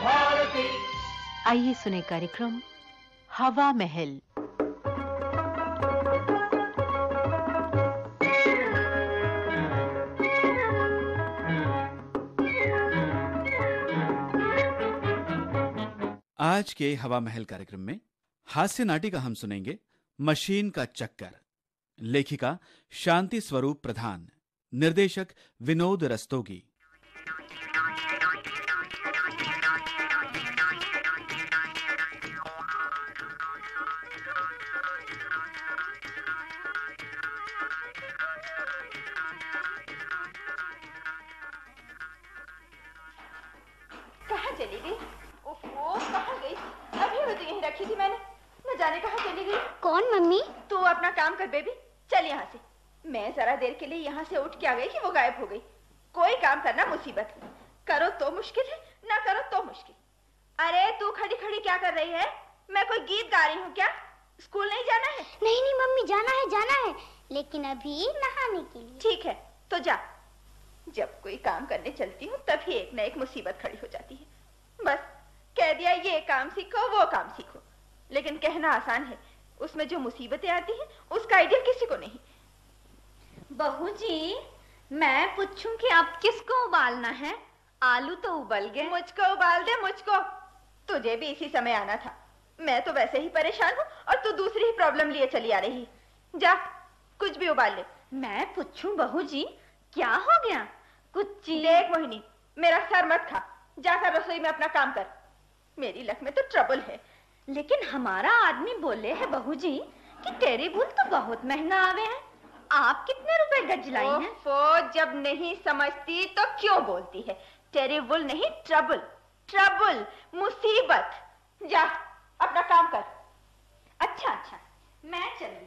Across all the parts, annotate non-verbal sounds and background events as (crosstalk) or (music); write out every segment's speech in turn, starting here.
भारती। आइए सुने कार्यक्रम हवा महल। आज के हवा महल कार्यक्रम में हास्य नाटिका हम सुनेंगे मशीन का चक्कर। लेखिका शांति स्वरूप प्रधान निर्देशक विनोद रस्तोगी। थी मैंने। न जाने कहाँ चली गई। कौन मम्मी? तू अपना काम कर बेबी। चल यहाँ से। मैं जरा देर के लिए यहाँ से उठ के आ गई कि वो गायब हो गई। कोई काम करना मुसीबत है करो तो मुश्किल है ना करो तो मुश्किल। अरे तू खड़ी खड़ी क्या कर रही है? मैं कोई गीत गा रही हूँ क्या? स्कूल नहीं जाना है? नहीं नहीं मम्मी जाना है जाना है। लेकिन अभी नहाने के लिए। ठीक है तो जा। जब कोई काम करने चलती हूँ तभी एक न एक मुसीबत खड़ी हो जाती है। बस कह दिया ये काम सीखो वो काम सीखो। लेकिन कहना आसान है। उसमें जो मुसीबतें आती हैं उसका आइडिया किसी को नहीं। बहू जी मैं पूछूँ कि आप किसको उबालना है? आलू तो उबल गए। मुझको उबाल दे मुझको। तुझे भी इसी समय आना था। मैं तो वैसे ही परेशान हूँ और तू दूसरी ही प्रॉब्लम लिए चली आ रही जा कुछ भी उबाल ले। मैं पूछूँ बहू जी क्या हो गया? कुछ चीज़ देख मोहिनी मेरा सर मत खा। जाकर रसोई में अपना काम कर। मेरी लक में तो ट्रबल है। लेकिन हमारा आदमी बोले है बहू जी कि तेरी भूल तो बहुत महँगा आवे है। आप कितने रुपए गज लाई हैं? ओफो, जब नहीं समझती तो क्यों बोलती है? टेरिबल नहीं, ट्रबल ट्रबल, मुसीबत। जा, अपना काम कर। अच्छा अच्छा मैं चली।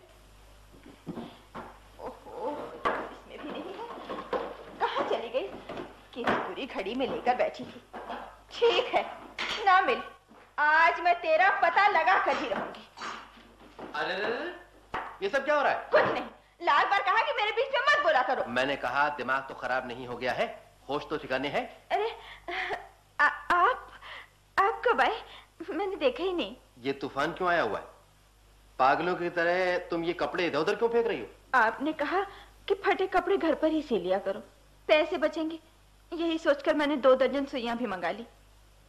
कहाँ चली गई? किसी बुरी घड़ी में लेकर बैठी थी। ठीक है, ना मिल। आज मैं तेरा पता लगा कर ही रहूँगी। अरे ये सब क्या हो रहा है? कुछ नहीं लाल बार कहा कि मेरे बीच में मत बोला करो। मैंने कहा दिमाग तो खराब नहीं हो गया है होश तो ठिकाने है। अरे आ, आप आप कब आए? मैंने देखा ही नहीं। ये तूफ़ान क्यों आया हुआ है? पागलों की तरह तुम ये कपड़े इधर उधर क्यों फेंक रही हो? आपने कहा कि फटे कपड़े घर पर ही सी लिया करो। पैसे बचेंगे यही सोचकर मैंने दो दर्जन सुइयाँ भी मंगा ली।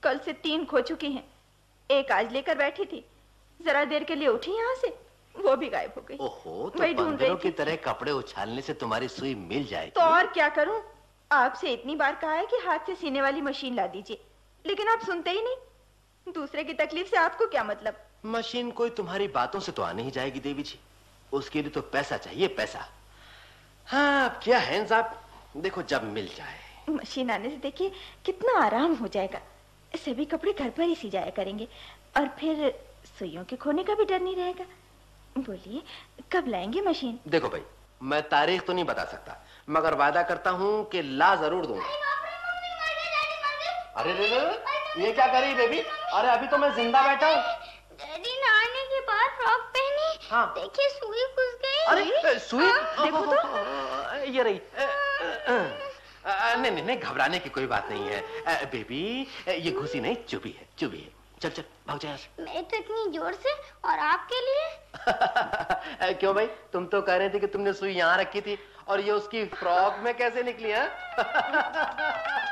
कल से तीन खो चुकी हैं। एक आज लेकर बैठी थी। जरा देर के लिए उठी यहाँ से वो भी गायब हो गई। ओहो तो बंदरों की तरह कपड़े उछालने से तुम्हारी सुई मिल जाएगी। तो और क्या करूँ? आपसे इतनी बार कहा है कि हाथ से सीने वाली मशीन ला दीजिए लेकिन आप सुनते ही नहीं। दूसरे की तकलीफ़ से आपको क्या मतलब? मशीन कोई तुम्हारी बातों से तो आने ही जाएगी देवी जी। उसके लिए तो पैसा चाहिए पैसा। हाँ अब क्या है साहब देखो जब मिल जाए। मशीन आने से देखिए कितना आराम हो जाएगा। सभी कपड़े घर पर ही सी जाया करेंगे। और फिर सुइयों के खोने का भी डर नहीं रहेगा। बोलिए कब लाएँगे मशीन? देखो भाई मैं तारीख तो नहीं बता सकता मगर वादा करता हूँ कि ला ज़रूर दूँगा। अरे रे रे ये क्या कर रही बेबी? अरे अभी तो मैं ज़िंदा बैठा हूँ। डैडी नहाने के बाद फ्रॉक पहनी। हाँ। देखिए सुई घुस गई। अरे सुई? देखो तो। (laughs) ये रही नहीं नहीं नहीं घबराने की कोई बात नहीं है। बेबी ये घुसी नहीं चुभी है चुभी है। चल चल भाग जाए मैं तो इतनी ज़ोर से और आपके लिए? (laughs) क्यों भाई? तुम तो कह रहे थे कि तुमने सुई यहाँ रखी थी और ये उसकी फ्रॉक में कैसे निकली है? (laughs)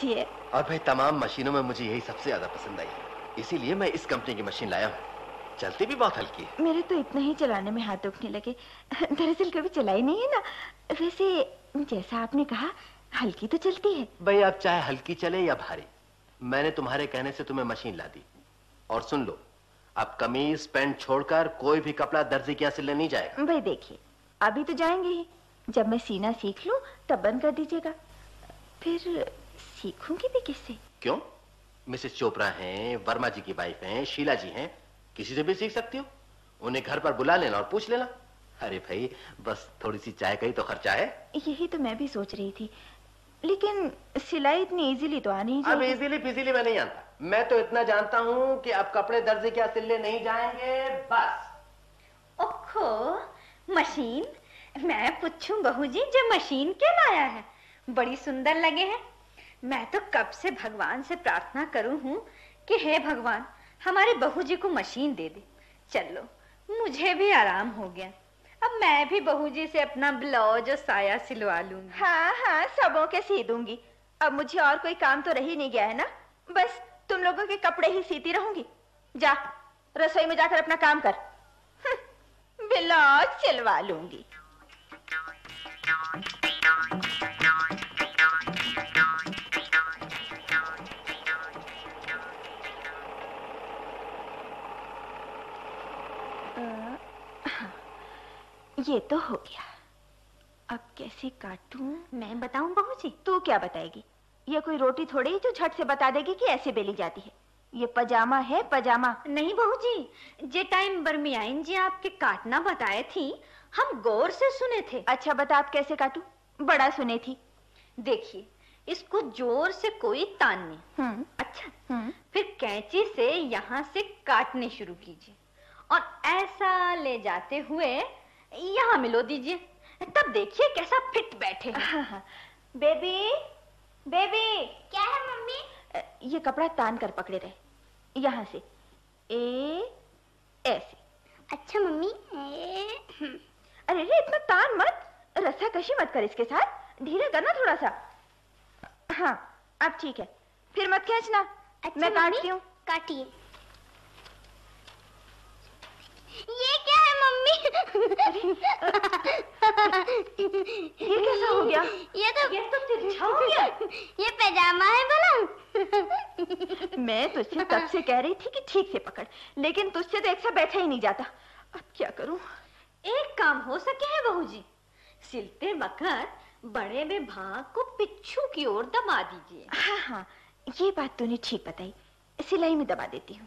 है और भाई तमाम मशीनों में मुझे यही सबसे ज़्यादा पसंद आई। इसीलिए मैं इस कंपनी की मशीन लाया हूँ। चलती भी बहुत हल्की है। मेरे तो इतना ही चलाने में हाथ दुखने लगे। दरअसल कभी चलाई नहीं है ना। वैसे जैसा आपने कहा हल्की तो चलती है। भाई अब चाहे हल्की चले या भारी मैंने तुम्हारे कहने से तुम्हें मशीन ला दी। और सुन लो अब कमीज पैंट छोड़कर कोई भी कपड़ा दर्जी के यहाँ से ले नहीं जाएगा। भाई देखिए अभी तो जाएँगे ही। जब मैं सीना सीख लूँ तब बंद कर दीजिएगा। फिर सीखूँगी भी किससे? क्यों? मिसेस चोपड़ा हैं वर्मा जी की वाइफ हैं शीला जी हैं। किसी से भी सीख सकती हो? उन्हें घर पर बुला लेना और पूछ लेना। अरे भाई बस थोड़ी सी चाय का ही तो खर्चा है। यही तो मैं भी सोच रही थी। लेकिन सिलाई इतनी इजीली तो आ नहीं अब इजीली फिजीली मैं नहीं जानता। मैं तो इतना जानता हूँ कि अब कपड़े दर्जी क्या सिलने नहीं जाएँगे बस। ओखो मशीन मैं पूछूँ बहू जी जो मशीन क्या लाया है? बड़ी सुंदर लगे हैं। मैं तो कब से भगवान से प्रार्थना करूँ हूँ कि हे भगवान, हमारे बहू जी को मशीन दे दे। चलो, मुझे भी आराम हो गया। अब मैं भी बहू जी से अपना ब्लाउज और साया सिलवा लूँगी। हाँ हाँ सबों के सी दूँगी। अब मुझे और कोई काम तो रही नहीं गया, है ना? बस, तुम लोगों के कपड़े ही सीती रहूँगी। जा, रसोई में जाकर अपना काम कर। (laughs) ब्लाउज सिलवा लूँगी। ये तो हो गया। अब कैसे काटूं? मैं बताऊँ बहू जी? तू क्या बताएगी? ये कोई रोटी थोड़ी जो झट से बता देगी कि ऐसे बेली जाती है। ये पजामा है पजामा। नहीं बहू जी जे टाइम बरमियाइन जी आपके काटना बताए थी हम गौर से सुने थे। अच्छा बता अब कैसे काटू? बड़ा सुने थी। देखिए इसको ज़ोर से कोई तान नहीं। हम्म। अच्छा हम्म। फिर कैंची से यहाँ से काटने शुरू कीजिए। और ऐसा ले जाते हुए यहाँ मिलो दीजिए। तब देखिए कैसा फिट बैठे हैं। हाँ। Baby baby. क्या है मम्मी? ये कपड़ा तान कर पकड़े रहे। यहाँ से। ए ऐसे। अच्छा मम्मी। हम्म, अरे रे इतना तान मत। रस्सा कशी मत कर इसके साथ। धीरे करना थोड़ा सा। हाँ अब ठीक है। फिर मत खींचना। अच्छा मैं काटती हूँ। काटिए ये क्या है मम्मी ये कैसा हो गया? ये तो ये तो तिरछा हो (laughs) गया। ये पैजामा है भला मैं तुझसे तब से कह रही थी कि ठीक से पकड़ लेकिन तुझसे तो एक सा बैठा ही नहीं जाता। अब क्या करूँ? एक काम हो सके है बहू जी सिलते वक्त बड़े में भाग को पिच्छू की ओर दबा दीजिए। हाँ हाँ ये बात तूने ठीक बताई सिलाई में दबा देती हूँ।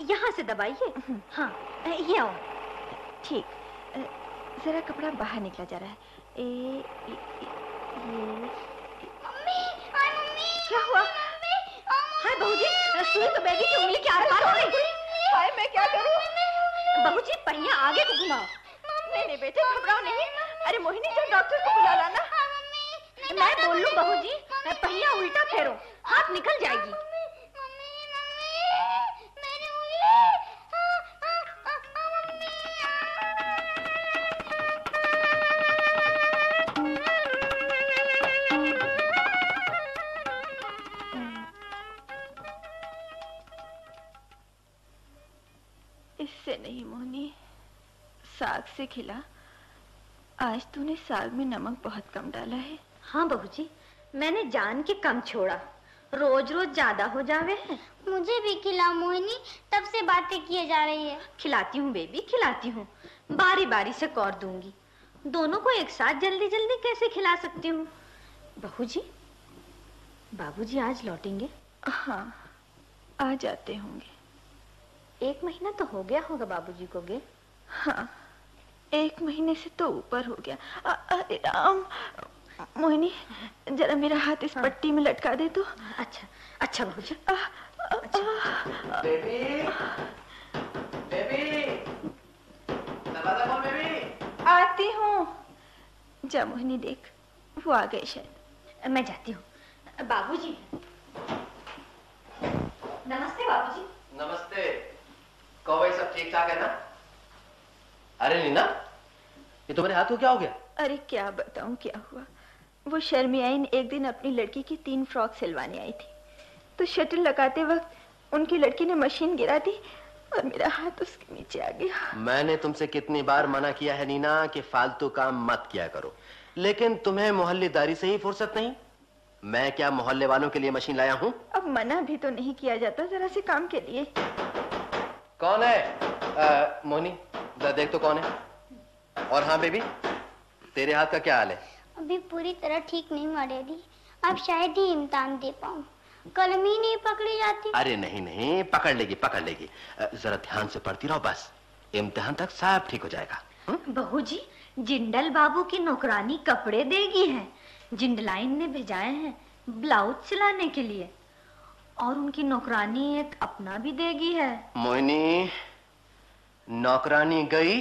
यहाँ से दबाइए। हाँ ये आओ। ठीक। जरा कपड़ा बाहर निकला जा रहा है। ए, ए, ए, मम्मी मम्मी। क्या हुआ? हाय बहू जी सुई तो बेबी की उंगली के हो गई। हाय मैं क्या करूँ? बहू जी पहिया आगे को घुमाओ। नहीं नहीं बेटे घबराओ नहीं। अरे मोहिनी चल डॉक्टर को बुला लाना। मैं बोल लूँ बहू जी पहिया उल्टा फेरो। हाथ निकल जाएगी। से खिला। आज तूने साग में नमक बहुत कम डाला है। हाँ बहू जी मैंने जान के कम छोड़ा। रोज रोज ज़्यादा हो जावे है। मुझे भी खिला मोहिनी तब से बातें किए जा रही है। खिलाती हूँ बेबी खिलाती हूँ। बारी बारी से कौर दूँगी। दोनों को एक साथ जल्दी जल्दी कैसे खिला सकती हूँ? बहू जी बाबू जी आज लौटेंगे? हाँ आ जाते होंगे। एक महीना तो हो गया होगा बाबूजी को गे। हाँ। एक महीने से तो ऊपर हो गया। अरे राम। मोहिनी जरा मेरा हाथ इस पट्टी में लटका दे तो। अच्छा अच्छा बहू जी आ, बेबी बेबी। दरवाज़ा खोल बेबी। आती हूँ। जा मोहिनी देख वो आ गए शायद। मैं जाती हूँ। बाबूजी। नमस्ते बाबूजी। नमस्ते। कहो भाई सब ठीक ठाक है ना? अरे नीना ये तुम्हारे हाथ को क्या हो गया? अरे क्या बताऊँ क्या हुआ? वो शर्मियाइन एक दिन अपनी लड़की की तीन फ्रॉक सिलवाने आई थी। तो शटल लगाते वक्त उनकी लड़की ने मशीन गिरा दी और मेरा हाथ उसके नीचे आ गया। मैंने तुमसे कितनी बार मना किया है नीना कि फालतू काम मत किया करो। लेकिन तुम्हें मोहल्लेदारी से ही फुर्सत नहीं? मैं क्या मोहल्ले वालों के लिए मशीन लाया हूँ? अब मना भी तो नहीं किया जाता जरा से काम के लिए। कौन है? मोनी देख तो कौन है। और हाँ बेबी तेरे हाथ का क्या हाल है? अभी पूरी तरह ठीक नहीं हुआ डैडी। अब शायद ही इम्तान दे पाऊँ। कलम ही नहीं पकड़ी जाती। अरे नहीं नहीं पकड़ लेगी पकड़ लेगी। जरा ध्यान से पढ़ती रहो बस। इम्तिहान तक सब ठीक हो जाएगा हम्म? बहू जी जिंडल बाबू की नौकरानी कपड़े देगी है। जिंडलाइन ने भेजाए हैं ब्लाउज सिलाने के लिए। और उनकी नौकरानी एक अपना भी देगी है। मोहिनी नौकरानी गई।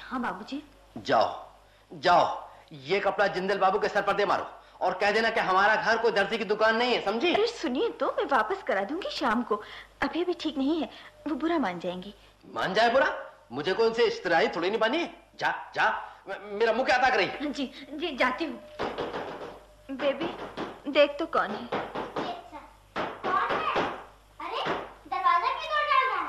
हाँ बाबूजी। जाओ जाओ ये कपड़ा जिंदल बाबू के सर पर दे मारो और कह देना कि हमारा घर कोई दर्जी की दुकान नहीं है समझी? अरे सुनिए तो मैं वापस करा दूँगी शाम को। अभी अभी ठीक नहीं है वो बुरा मान जाएँगी। मान जाए बुरा? मुझे कोई उनसे इश्तराई थोड़ी नहीं बानी है? जा जा मेरा मुँह क्या ताक रही। जी जी जाती हूँ। बेबी देख तो कौन है कौन है अरे दरवाज़ा क्यों तोड़ डाल रहा है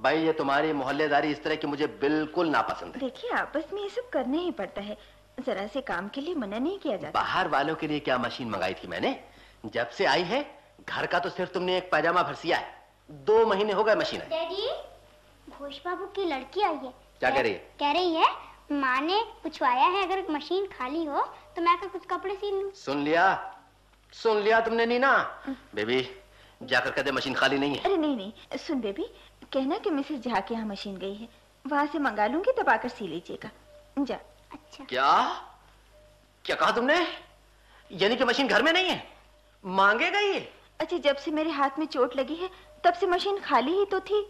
भाई ये तुम्हारी मोहल्लेदारी इस तरह की मुझे बिल्कुल नापसंद है। देखिए आपस में ये सब करना ही पड़ता है। जरा से काम के लिए मना नहीं किया जाता। बाहर वालों के लिए क्या मशीन मंगाई थी मैंने? जब से आई है घर का तो सिर्फ़ तुमने एक पैजामा भर सिया है। दो महीने हो गए मशीन डैडी घोष बाबू की लड़की आई है। क्या कह रही है? कह रही है माँ ने पूछवाया है अगर मशीन खाली हो तो मैं कुछ कपड़े सील लूँ। सुन लिया सुन लिया तुमने नीना। बेबी जाकर कह दे मशीन खाली नहीं है। अरे नहीं नहीं सुन बेबी कहना कि मिसेस झा के यहाँ मशीन गई है। वहाँ से मंगा लूँगी तब आकर सी लीजिएगा। जा। अच्छा। क्या? क्या कहा तुमने? यानी कि मशीन घर में नहीं है? मांगे गई है अच्छा जब से मेरे हाथ में चोट लगी है तब से मशीन खाली ही तो थी।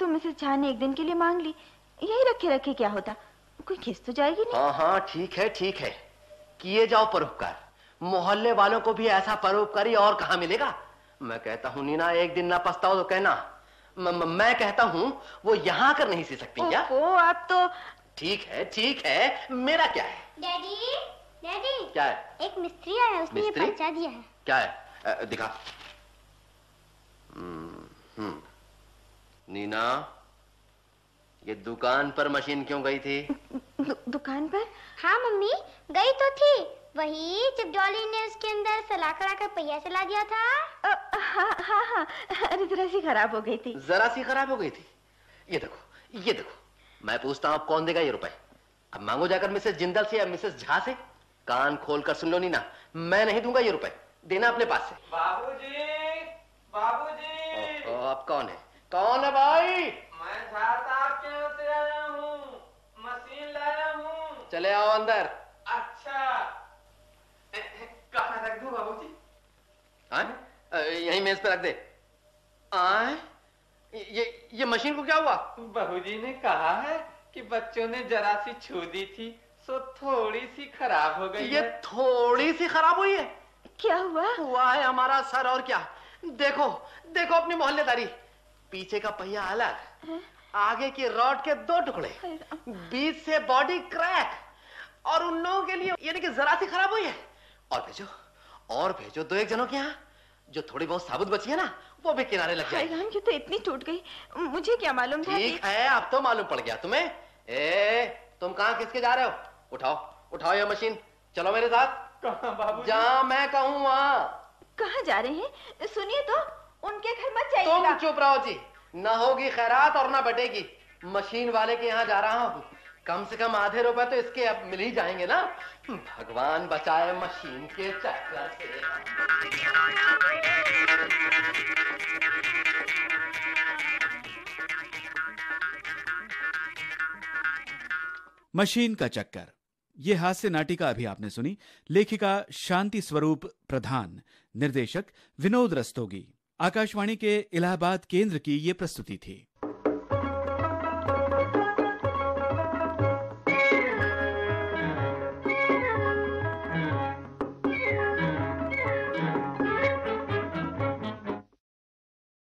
तो मिसेस झा ने एक दिन के लिए मांग ली। यही रखे रखे क्या होता? कोई खिस तो जाएगी नहीं। हाँ हाँ ठीक है ठीक है। किए जाओ परोपकार। मोहल्ले वालों को भी ऐसा परोपकारी और कहा मिलेगा? मैं कहता हूँ नीना एक दिन ना पछताओ तो कहना। म, म, मैं कहता हूँ वो यहाँ कर नहीं सी सकती क्या? ओहो आप तो ठीक है ठीक है मेरा क्या है? Daddy daddy. क्या है? एक मिस्त्री आया है, उसने ये मिस्त्री? पर्चा दिया है। क्या है? अ, दिखा। हम्म, हम्म। नीना ये दुकान पर मशीन क्यों गई थी? दु, दुकान पर? हाँ मम्मी गई तो थी। वही जब डॉली ने उसके अंदर सलाखड़ा का पहिया चला दिया था। हाँ हाँ हाँ। अरे जरा सी खराब हो गई थी। जरा सी खराब हो गई थी। ये देखो ये देखो। मैं पूछता हूँ अब कौन देगा ये रुपए? अब मांगो जाकर मिसेस जिंदल से या मिसेस झा से? कान खोल कर सुन लो नीना मैं नहीं दूँगा ये रुपए। देना अपने पास से। बाबूजी बाबूजी। अब कौन है? कौन है भाई? मैं झाड़ साहब के यहाँ से आया हूँ मशीन लाया हूँ। चले आओ अंदर। अच्छा। दूँ बाबूजी हाँ? यहीं मेज पे रख दे। आए? ये ये मशीन को क्या हुआ? बहूजी ने कहा है कि बच्चों ने जरा सी छू दी थी सो थोड़ी सी खराब हो गई ये है। थोड़ी सी खराब हुई है। क्या हुआ? हुआ है हमारा सर और क्या। देखो देखो अपनी मोहल्लेदारी। पीछे का पहिया अलग आगे की रॉड के दो टुकड़े बीच से बॉडी क्रैक और उन लोगों के लिए यानी कि जरा सी खराब हुई है। और भेजो। और भेजो दो एक जनों के यहाँ। जो थोड़ी बहुत साबुत बची है ना वो भी किनारे लग जाए ये तो इतनी टूट गई। मुझे क्या मालूम था ठीक है अब तो मालूम पड़ गया तुम्हें। ए तुम कहाँ किसके जा रहे हो? उठाओ उठाओ ये मशीन। चलो मेरे साथ। कहाँ बाबूजी? जहाँ मैं कहूँ वहाँ। कहाँ जा रहे हैं? सुनिए तो उनके घर मत तुम जाइएगा। चुप रहो जी। ना होगी खैरात और ना बटेगी। मशीन वाले के यहाँ जा रहा हूँ। कम से कम आधे रुपए तो इसके अब मिल ही जाएँगे ना। भगवान बचाए मशीन के चक्कर से। मशीन का चक्कर। ये हास्य नाटिका अभी आपने सुनी। लेखिका शांति स्वरूप प्रधान। निर्देशक विनोद रस्तोगी। आकाशवाणी के इलाहाबाद केंद्र की ये प्रस्तुति थी।